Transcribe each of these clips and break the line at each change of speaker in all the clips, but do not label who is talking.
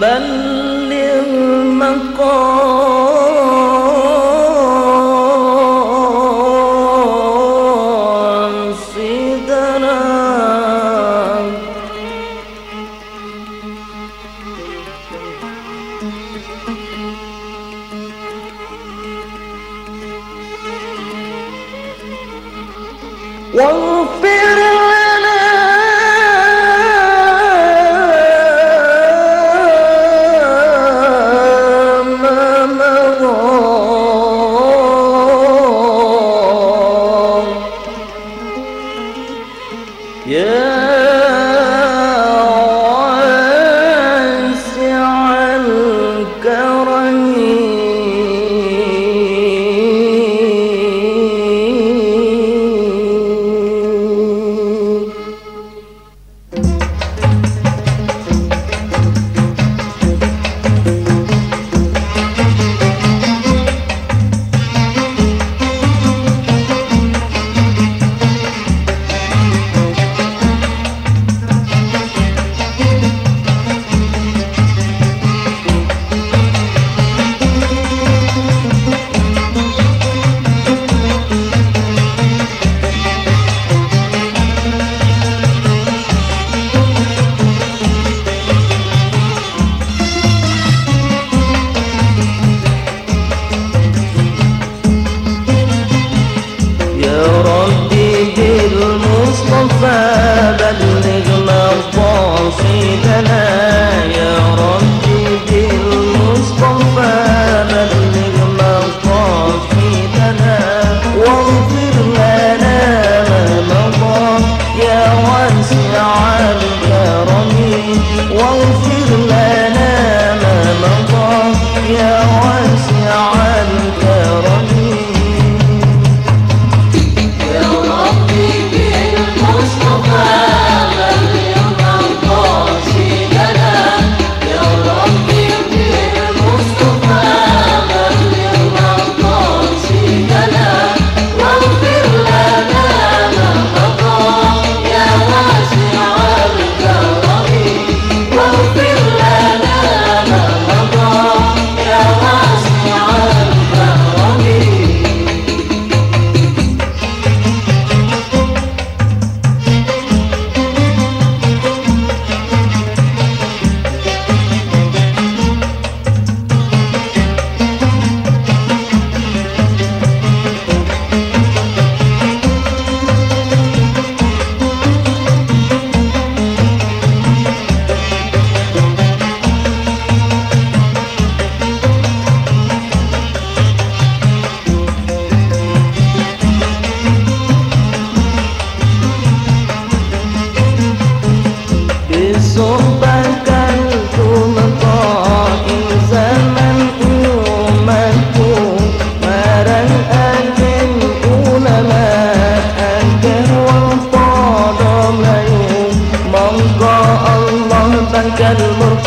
بلغ مقاصدنا واغفر Yeah.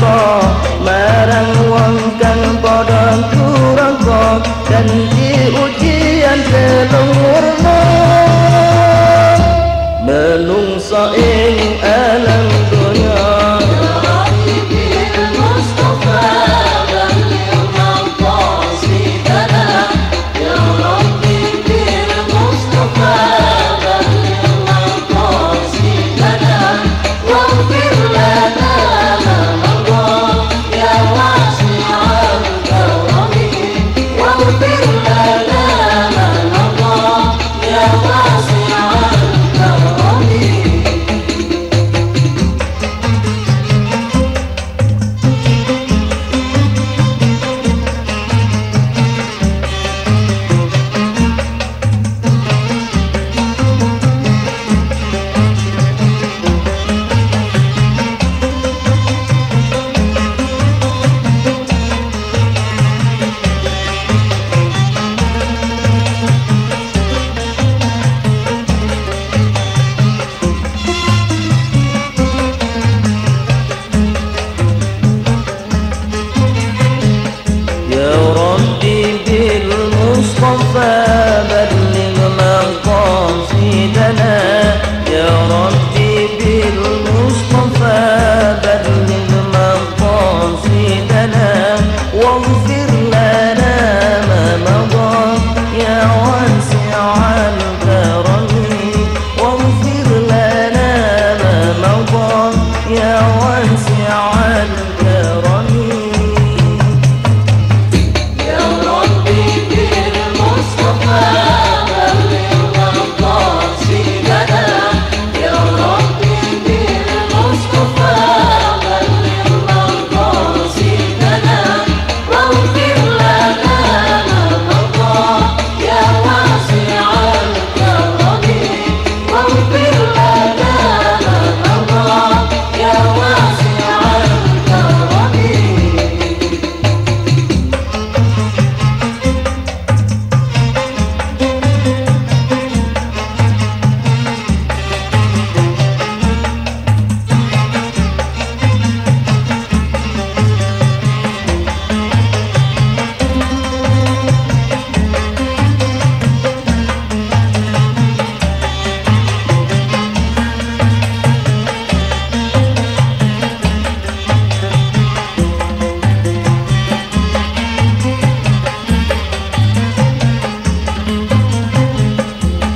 rangka Merang wangkan padang ku Dan di ujian selumur I'll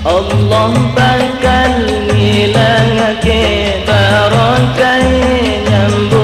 Allah bakal ngilangake barokah nyambut